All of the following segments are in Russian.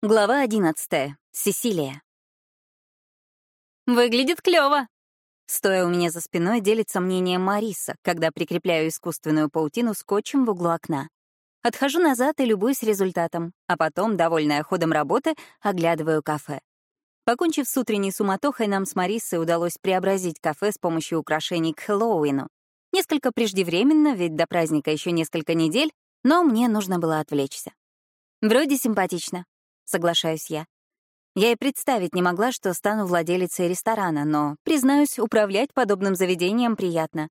Глава одиннадцатая. Сесилия. «Выглядит клёво!» Стоя у меня за спиной, делится мнением Мариса, когда прикрепляю искусственную паутину скотчем в углу окна. Отхожу назад и любуюсь результатом, а потом, довольная ходом работы, оглядываю кафе. Покончив с утренней суматохой, нам с Марисой удалось преобразить кафе с помощью украшений к Хэллоуину. Несколько преждевременно, ведь до праздника еще несколько недель, но мне нужно было отвлечься. Вроде симпатично, соглашаюсь я. Я и представить не могла, что стану владелицей ресторана, но, признаюсь, управлять подобным заведением приятно.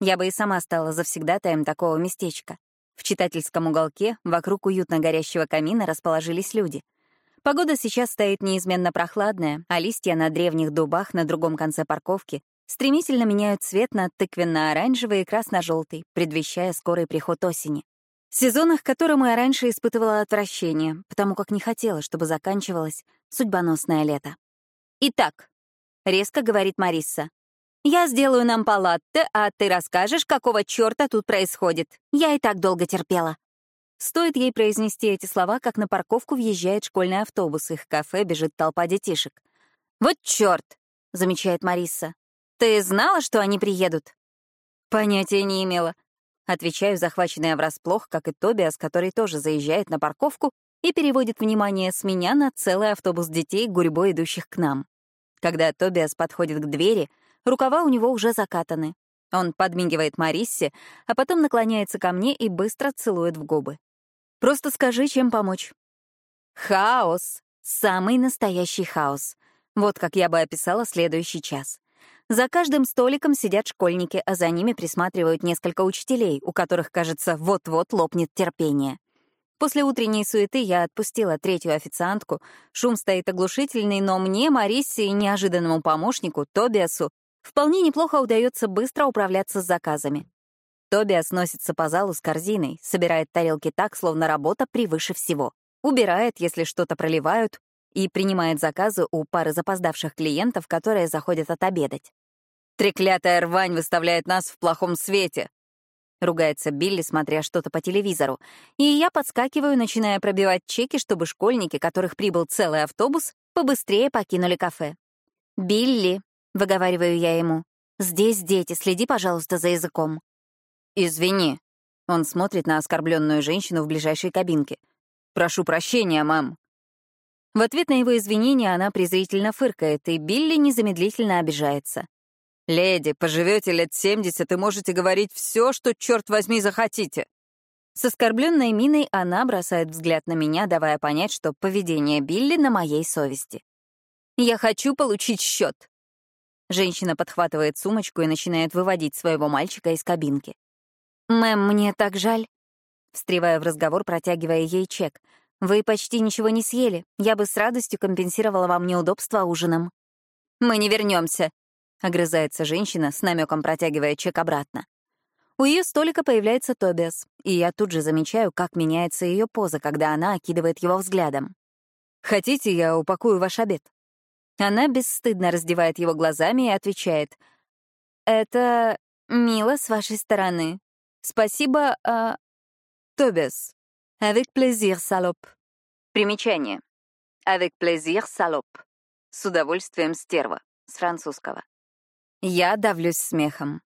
Я бы и сама стала завсегдатаем такого местечка. В читательском уголке вокруг уютно горящего камина расположились люди. Погода сейчас стоит неизменно прохладная, а листья на древних дубах на другом конце парковки стремительно меняют цвет на тыквенно-оранжевый и красно-желтый, предвещая скорый приход осени. Сезонах, к которому я раньше испытывала отвращение, потому как не хотела, чтобы заканчивалось судьбоносное лето. «Итак», — резко говорит Мариса, «я сделаю нам палатте, а ты расскажешь, какого черта тут происходит. Я и так долго терпела». Стоит ей произнести эти слова, как на парковку въезжает школьный автобус, их кафе бежит толпа детишек. «Вот черт!» — замечает Мариса. «Ты знала, что они приедут?» Понятия не имела. Отвечаю, захваченная врасплох, как и Тобиас, который тоже заезжает на парковку и переводит внимание с меня на целый автобус детей, гурьбой идущих к нам. Когда Тобиас подходит к двери, рукава у него уже закатаны. Он подмигивает Мариссе, а потом наклоняется ко мне и быстро целует в губы. «Просто скажи, чем помочь». Хаос. Самый настоящий хаос. Вот как я бы описала следующий час. За каждым столиком сидят школьники, а за ними присматривают несколько учителей, у которых, кажется, вот-вот лопнет терпение. После утренней суеты я отпустила третью официантку. Шум стоит оглушительный, но мне, Мариссе и неожиданному помощнику, Тобиасу, вполне неплохо удается быстро управляться с заказами. Тобиас носится по залу с корзиной, собирает тарелки так, словно работа превыше всего. Убирает, если что-то проливают, и принимает заказы у пары запоздавших клиентов, которые заходят отобедать. Треклятая рвань выставляет нас в плохом свете. Ругается Билли, смотря что-то по телевизору. И я подскакиваю, начиная пробивать чеки, чтобы школьники, которых прибыл целый автобус, побыстрее покинули кафе. «Билли», — выговариваю я ему, — «здесь дети, следи, пожалуйста, за языком». «Извини». Он смотрит на оскорбленную женщину в ближайшей кабинке. «Прошу прощения, мам». В ответ на его извинения она презрительно фыркает, и Билли незамедлительно обижается. «Леди, поживете лет 70 и можете говорить все, что, черт возьми, захотите». С оскорбленной миной она бросает взгляд на меня, давая понять, что поведение Билли на моей совести. «Я хочу получить счет. Женщина подхватывает сумочку и начинает выводить своего мальчика из кабинки. «Мэм, мне так жаль», — встревая в разговор, протягивая ей чек. «Вы почти ничего не съели. Я бы с радостью компенсировала вам неудобства ужином». «Мы не вернемся, — огрызается женщина, с намеком протягивая чек обратно. У ее столика появляется Тобиас, и я тут же замечаю, как меняется ее поза, когда она окидывает его взглядом. «Хотите, я упакую ваш обед?» Она бесстыдно раздевает его глазами и отвечает. «Это мило с вашей стороны. Спасибо, а...» «Тобиас. Avec plaisir, салоп». Примечание. Avec plaisir, салоп. С удовольствием, стерва. С французского. Я давлюсь смехом.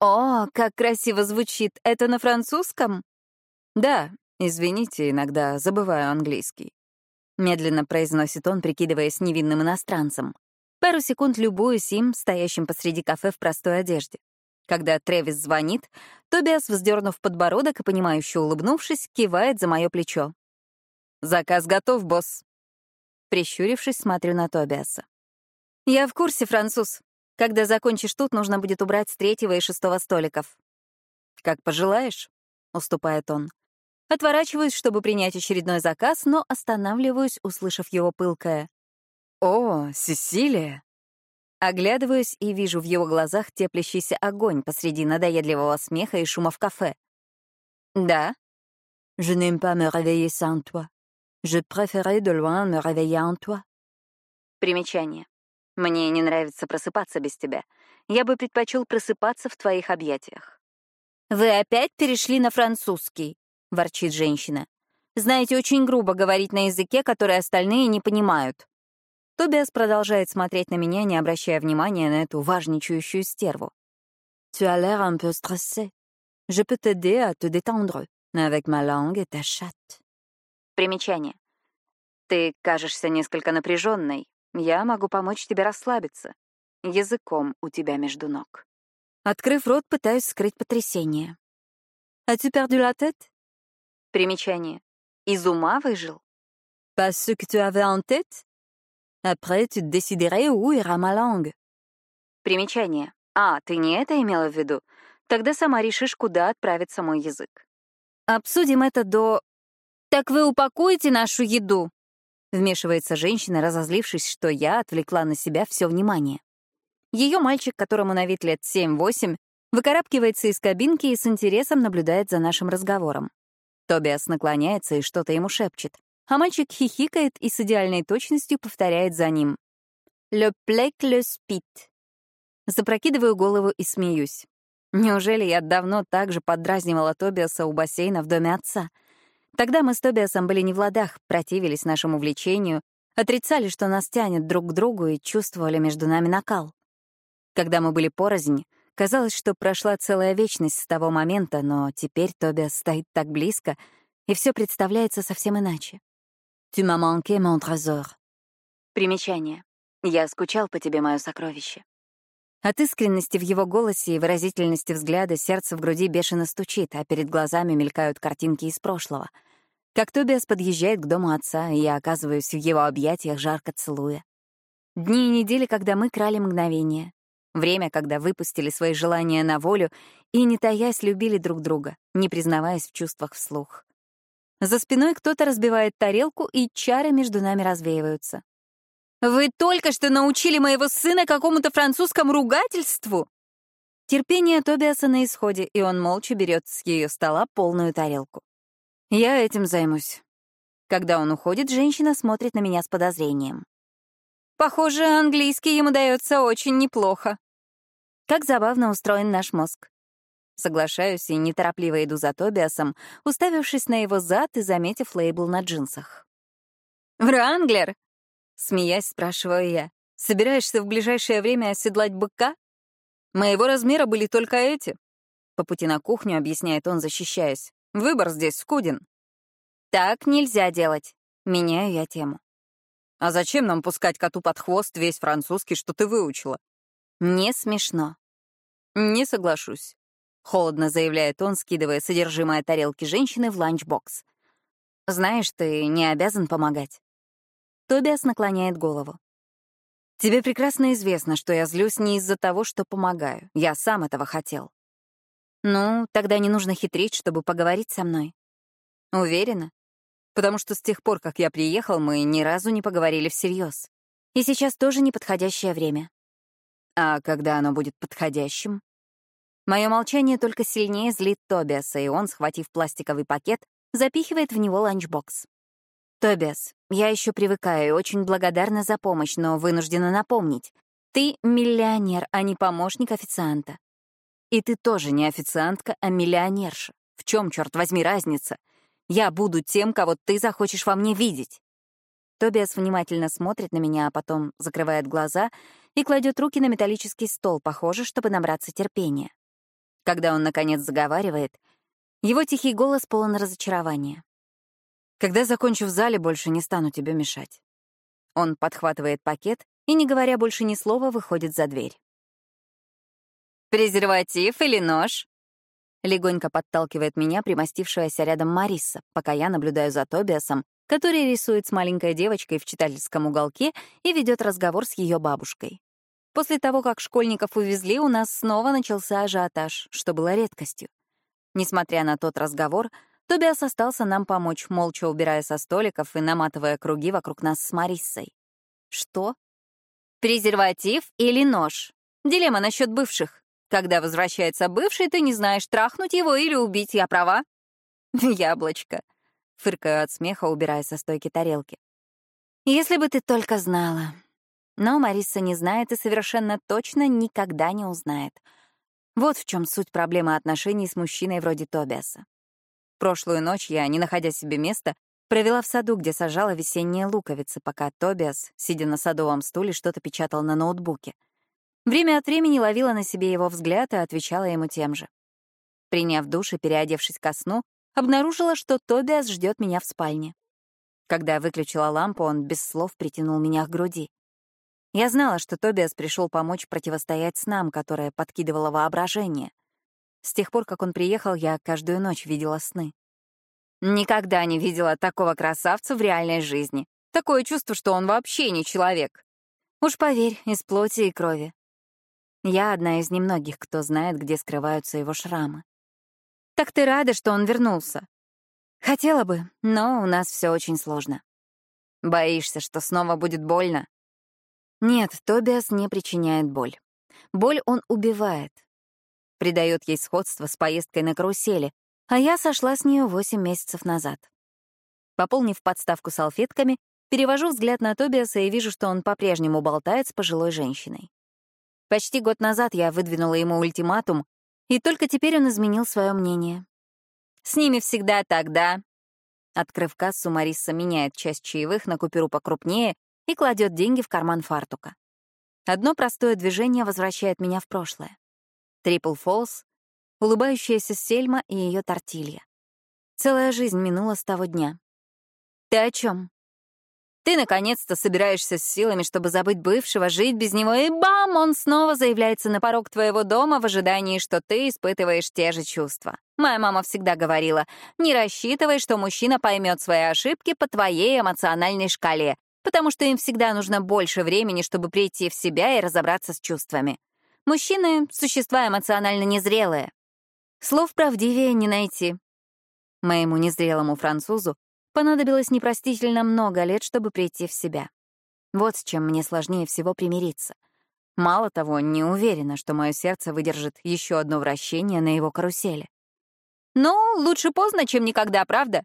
«О, как красиво звучит! Это на французском?» «Да, извините, иногда забываю английский», — медленно произносит он, прикидываясь невинным иностранцем. Пару секунд любуюсь им, стоящим посреди кафе в простой одежде. Когда Трэвис звонит, Тобиас, вздернув подбородок и понимающе улыбнувшись, кивает за мое плечо. «Заказ готов, босс». Прищурившись, смотрю на Тобиаса. «Я в курсе, француз. Когда закончишь тут, нужно будет убрать с третьего и шестого столиков. «Как пожелаешь», — уступает он. Отворачиваюсь, чтобы принять очередной заказ, но останавливаюсь, услышав его пылкое. «О, Сесилия!» Оглядываюсь и вижу в его глазах теплящийся огонь посреди надоедливого смеха и шума в кафе. «Да?» «Je n'aime pas me réveiller sans toi. Je préférais de loin me réveiller en toi». Примечание. Мне не нравится просыпаться без тебя. Я бы предпочел просыпаться в твоих объятиях. «Вы опять перешли на французский», — ворчит женщина. Знаете, очень грубо говорить на языке, который остальные не понимают. Тобиас продолжает смотреть на меня, не обращая внимания на эту важничающую стерву. «Tu as l'air un peu stressé. Je peux t'aider à te détendre avec ma langue et ta chatte». Примечание. Ты кажешься несколько напряженной. Я могу помочь тебе расслабиться. Языком у тебя между ног. Открыв рот, пытаюсь скрыть потрясение. As-tu perdu la tête? Примечание. Из ума выжил? Pas ce que tu avais en tête? Après, tu déciderais où ira ma langue. Примечание. А, ты не это имела в виду? Тогда сама решишь, куда отправится мой язык. Обсудим это до... Так вы упакуете нашу еду? Вмешивается женщина, разозлившись, что я отвлекла на себя все внимание. Ее мальчик, которому на вид лет 7-8, выкарабкивается из кабинки и с интересом наблюдает за нашим разговором. Тобиас наклоняется и что-то ему шепчет, а мальчик хихикает и с идеальной точностью повторяет за ним. «Le plec le spit». Запрокидываю голову и смеюсь. Неужели я давно так же поддразнивала Тобиаса у бассейна в доме отца? Тогда мы с Тобиасом были не в ладах, противились нашему влечению, отрицали, что нас тянет друг к другу и чувствовали между нами накал. Когда мы были порознь, казалось, что прошла целая вечность с того момента, но теперь Тобиас стоит так близко, и все представляется совсем иначе. «Tu m'as manqué, mon trésor». Примечание. «Я скучал по тебе, мое сокровище». От искренности в его голосе и выразительности взгляда сердце в груди бешено стучит, а перед глазами мелькают картинки из прошлого. Как Тобиас подъезжает к дому отца, и я оказываюсь в его объятиях, жарко целуя. Дни и недели, когда мы крали мгновения. Время, когда выпустили свои желания на волю и, не таясь, любили друг друга, не признаваясь в чувствах вслух. За спиной кто-то разбивает тарелку, и чары между нами развеиваются. «Вы только что научили моего сына какому-то французскому ругательству?» Терпение Тобиаса на исходе, и он молча берет с ее стола полную тарелку. «Я этим займусь». Когда он уходит, женщина смотрит на меня с подозрением. «Похоже, английский ему дается очень неплохо». Как забавно устроен наш мозг. Соглашаюсь и неторопливо иду за Тобиасом, уставившись на его зад и заметив лейбл на джинсах. «Вранглер!» Смеясь, спрашиваю я. «Собираешься в ближайшее время оседлать быка?» «Моего размера были только эти». По пути на кухню объясняет он, защищаясь. «Выбор здесь скуден». «Так нельзя делать». Меняю я тему. «А зачем нам пускать коту под хвост весь французский, что ты выучила?» «Не смешно». «Не соглашусь», — холодно заявляет он, скидывая содержимое тарелки женщины в ланчбокс. «Знаешь, ты не обязан помогать». Тобиас наклоняет голову. «Тебе прекрасно известно, что я злюсь не из-за того, что помогаю. Я сам этого хотел». «Ну, тогда не нужно хитрить, чтобы поговорить со мной». «Уверена? Потому что с тех пор, как я приехал, мы ни разу не поговорили всерьез. И сейчас тоже неподходящее время». «А когда оно будет подходящим?» Мое молчание только сильнее злит Тобиаса, и он, схватив пластиковый пакет, запихивает в него ланчбокс. «Тобиас, я еще привыкаю и очень благодарна за помощь, но вынуждена напомнить. Ты миллионер, а не помощник официанта. И ты тоже не официантка, а миллионерша. В чем, черт возьми, разница? Я буду тем, кого ты захочешь во мне видеть». Тобиас внимательно смотрит на меня, а потом закрывает глаза и кладет руки на металлический стол, похоже, чтобы набраться терпения. Когда он, наконец, заговаривает, его тихий голос полон разочарования. Когда закончу в зале, больше не стану тебе мешать. Он подхватывает пакет и, не говоря больше ни слова, выходит за дверь. «Презерватив или нож?» Легонько подталкивает меня примостившаяся рядом Мариса, пока я наблюдаю за Тобиасом, который рисует с маленькой девочкой в читательском уголке и ведет разговор с ее бабушкой. После того, как школьников увезли, у нас снова начался ажиотаж, что было редкостью. Несмотря на тот разговор, Тобиас остался нам помочь, молча убирая со столиков и наматывая круги вокруг нас с Мариссой. Что? Презерватив или нож? Дилемма насчет бывших. Когда возвращается бывший, ты не знаешь, трахнуть его или убить, я права? Яблочко. Фыркаю от смеха, убирая со стойки тарелки. Если бы ты только знала. Но Мариса не знает и совершенно точно никогда не узнает. Вот в чем суть проблемы отношений с мужчиной вроде Тобиаса. Прошлую ночь я, не находя себе места, Провела в саду, где сажала весенние луковицы, пока Тобиас, сидя на садовом стуле, что-то печатал на ноутбуке. Время от времени ловила на себе его взгляд и отвечала ему тем же. Приняв душ и переодевшись ко сну, обнаружила, что Тобиас ждет меня в спальне. Когда выключила лампу, он без слов притянул меня к груди. Я знала, что Тобиас пришел помочь противостоять снам, которое подкидывало воображение. С тех пор, как он приехал, я каждую ночь видела сны. Никогда не видела такого красавца в реальной жизни. Такое чувство, что он вообще не человек. Уж поверь, из плоти и крови. Я одна из немногих, кто знает, где скрываются его шрамы. Так ты рада, что он вернулся? Хотела бы, но у нас все очень сложно. Боишься, что снова будет больно? Нет, Тобиас не причиняет боль. Боль он убивает. Придает ей сходство с поездкой на карусели, а я сошла с нее восемь месяцев назад. Пополнив подставку салфетками, перевожу взгляд на Тобиаса и вижу, что он по-прежнему болтает с пожилой женщиной. Почти год назад я выдвинула ему ультиматум, и только теперь он изменил свое мнение. «С ними всегда так, да?» Открыв кассу, Мариса меняет часть чаевых на купюру покрупнее и кладет деньги в карман фартука. Одно простое движение возвращает меня в прошлое. Трипл Фолс, улыбающаяся Сельма и ее тортилья. Целая жизнь минула с того дня. «Ты о чем? Ты наконец-то собираешься с силами, чтобы забыть бывшего, жить без него, и бам, он снова заявляется на порог твоего дома в ожидании, что ты испытываешь те же чувства. Моя мама всегда говорила, не рассчитывай, что мужчина поймет свои ошибки по твоей эмоциональной шкале, потому что им всегда нужно больше времени, чтобы прийти в себя и разобраться с чувствами. Мужчины — существа эмоционально незрелые. Слов правдивее не найти. Моему незрелому французу понадобилось непростительно много лет, чтобы прийти в себя. Вот с чем мне сложнее всего примириться. Мало того, не уверена, что мое сердце выдержит еще одно вращение на его карусели. Ну, лучше поздно, чем никогда, правда?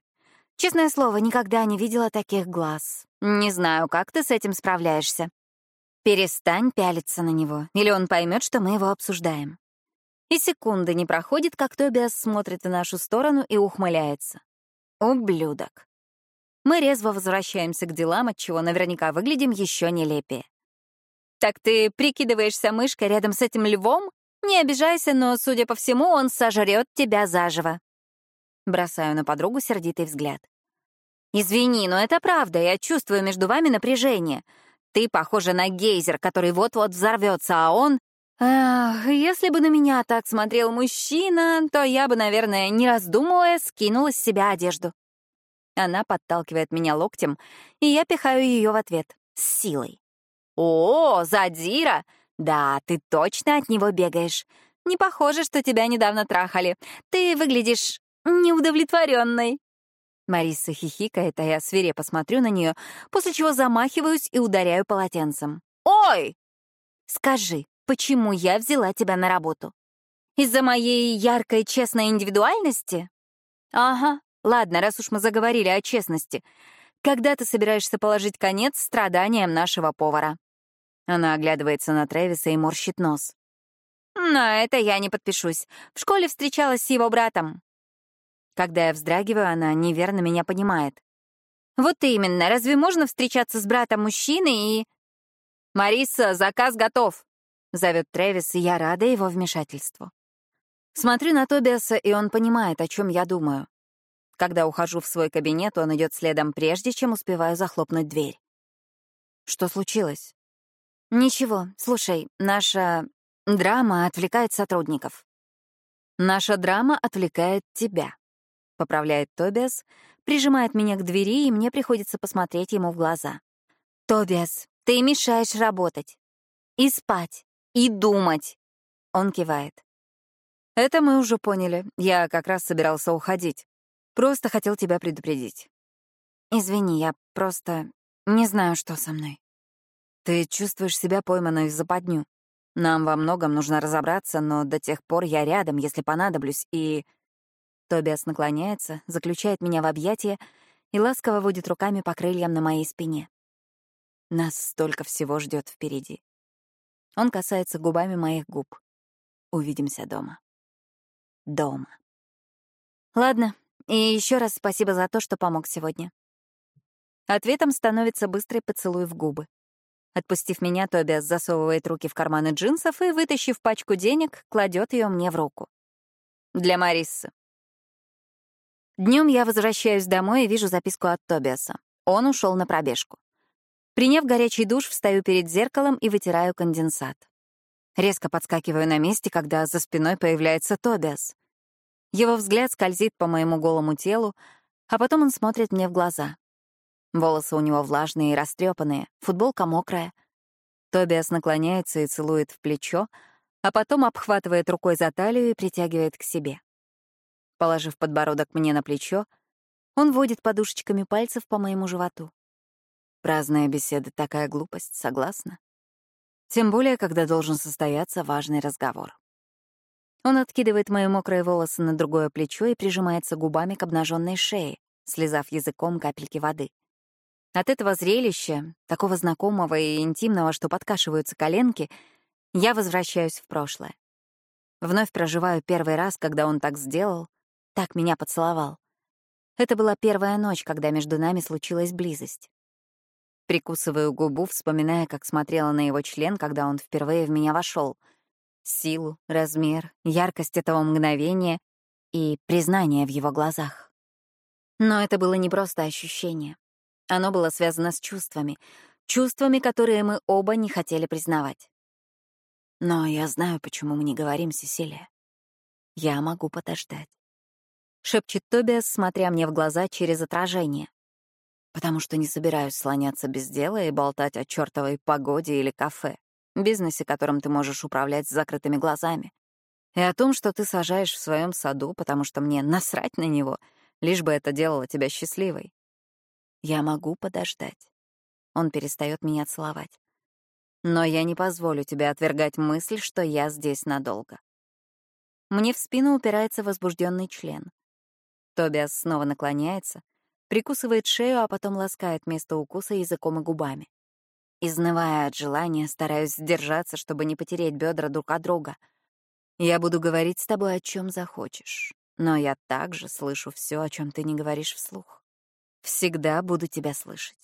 Честное слово, никогда не видела таких глаз. Не знаю, как ты с этим справляешься. Перестань пялиться на него, или он поймет, что мы его обсуждаем. И секунды не проходит, как Тобиас смотрит в нашу сторону и ухмыляется. Ублюдок. Мы резво возвращаемся к делам, от чего наверняка выглядим еще нелепее. «Так ты прикидываешься мышкой рядом с этим львом? Не обижайся, но, судя по всему, он сожрет тебя заживо». Бросаю на подругу сердитый взгляд. «Извини, но это правда, я чувствую между вами напряжение. Ты похожа на гейзер, который вот-вот взорвется, а он Эх, если бы на меня так смотрел мужчина, то я бы, наверное, не раздумывая, скинула с себя одежду. Она подталкивает меня локтем, и я пихаю ее в ответ с силой. «О, задира! Да, ты точно от него бегаешь. Не похоже, что тебя недавно трахали. Ты выглядишь неудовлетворенной. Мариса хихикает, а я свирепо смотрю на нее, после чего замахиваюсь и ударяю полотенцем. «Ой!» «Скажи, почему я взяла тебя на работу? Из-за моей яркой, честной индивидуальности? Ага, ладно, раз уж мы заговорили о честности. Когда ты собираешься положить конец страданиям нашего повара? Она оглядывается на Трэвиса и морщит нос. На это я не подпишусь. В школе встречалась с его братом. Когда я вздрагиваю, она неверно меня понимает. Вот именно, разве можно встречаться с братом мужчины и... «Мариса, заказ готов!» Зовет Трэвис, и я рада его вмешательству. Смотрю на Тобиаса, и он понимает, о чем я думаю. Когда ухожу в свой кабинет, он идет следом, прежде чем успеваю захлопнуть дверь. Что случилось? Ничего, слушай, наша драма отвлекает сотрудников. Наша драма отвлекает тебя, поправляет Тобиас, прижимает меня к двери, и мне приходится посмотреть ему в глаза. Тобиас, ты мешаешь работать. И спать и думать. Он кивает. Это мы уже поняли. Я как раз собирался уходить. Просто хотел тебя предупредить. Извини, я просто не знаю, что со мной. Ты чувствуешь себя пойманной в западню. Нам во многом нужно разобраться, но до тех пор я рядом, если понадоблюсь, и... Тобиас наклоняется, заключает меня в объятия и ласково водит руками по крыльям на моей спине. Нас столько всего ждет впереди. Он касается губами моих губ. Увидимся дома. Дома. Ладно, и еще раз спасибо за то, что помог сегодня. Ответом становится быстрый поцелуй в губы. Отпустив меня, Тобиас засовывает руки в карманы джинсов и, вытащив пачку денег, кладет ее мне в руку. Для Мариссы. Днем я возвращаюсь домой и вижу записку от Тобиаса. Он ушел на пробежку. Приняв горячий душ, встаю перед зеркалом и вытираю конденсат. Резко подскакиваю на месте, когда за спиной появляется Тобиас. Его взгляд скользит по моему голому телу, а потом он смотрит мне в глаза. Волосы у него влажные и растрепанные, футболка мокрая. Тобиас наклоняется и целует в плечо, а потом обхватывает рукой за талию и притягивает к себе. Положив подбородок мне на плечо, он водит подушечками пальцев по моему животу. Праздная беседа — такая глупость, согласна? Тем более, когда должен состояться важный разговор. Он откидывает мои мокрые волосы на другое плечо и прижимается губами к обнаженной шее, слезав языком капельки воды. От этого зрелища, такого знакомого и интимного, что подкашиваются коленки, я возвращаюсь в прошлое. Вновь проживаю первый раз, когда он так сделал, так меня поцеловал. Это была первая ночь, когда между нами случилась близость. Прикусываю губу, вспоминая, как смотрела на его член, когда он впервые в меня вошел. Силу, размер, яркость этого мгновения и признание в его глазах. Но это было не просто ощущение. Оно было связано с чувствами, чувствами, которые мы оба не хотели признавать. Но я знаю, почему мы не говорим, Сесилия. Я могу подождать. Шепчет Тобиас, смотря мне в глаза через отражение. Потому что не собираюсь слоняться без дела и болтать о чертовой погоде или кафе, бизнесе, которым ты можешь управлять с закрытыми глазами. И о том, что ты сажаешь в своем саду, потому что мне насрать на него, лишь бы это делало тебя счастливой. Я могу подождать. Он перестает меня целовать. Но я не позволю тебе отвергать мысль, что я здесь надолго. Мне в спину упирается возбужденный член. Тобиас снова наклоняется, прикусывает шею, а потом ласкает место укуса языком и губами. Изнывая от желания, стараюсь сдержаться, чтобы не потереть бедра друг от друга. Я буду говорить с тобой о чем захочешь, но я также слышу все, о чем ты не говоришь вслух. Всегда буду тебя слышать.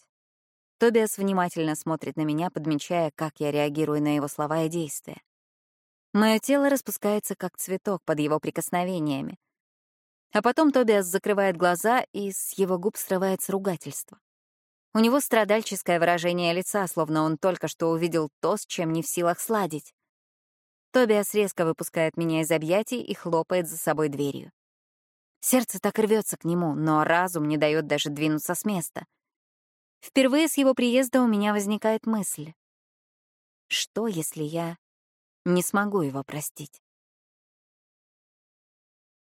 Тобиас внимательно смотрит на меня, подмечая, как я реагирую на его слова и действия. Мое тело распускается, как цветок под его прикосновениями. А потом Тобиас закрывает глаза, и с его губ срывается ругательство. У него страдальческое выражение лица, словно он только что увидел то, с чем не в силах сладить. Тобиас резко выпускает меня из объятий и хлопает за собой дверью. Сердце так рвется к нему, но разум не дает даже двинуться с места. Впервые с его приезда у меня возникает мысль. Что, если я не смогу его простить?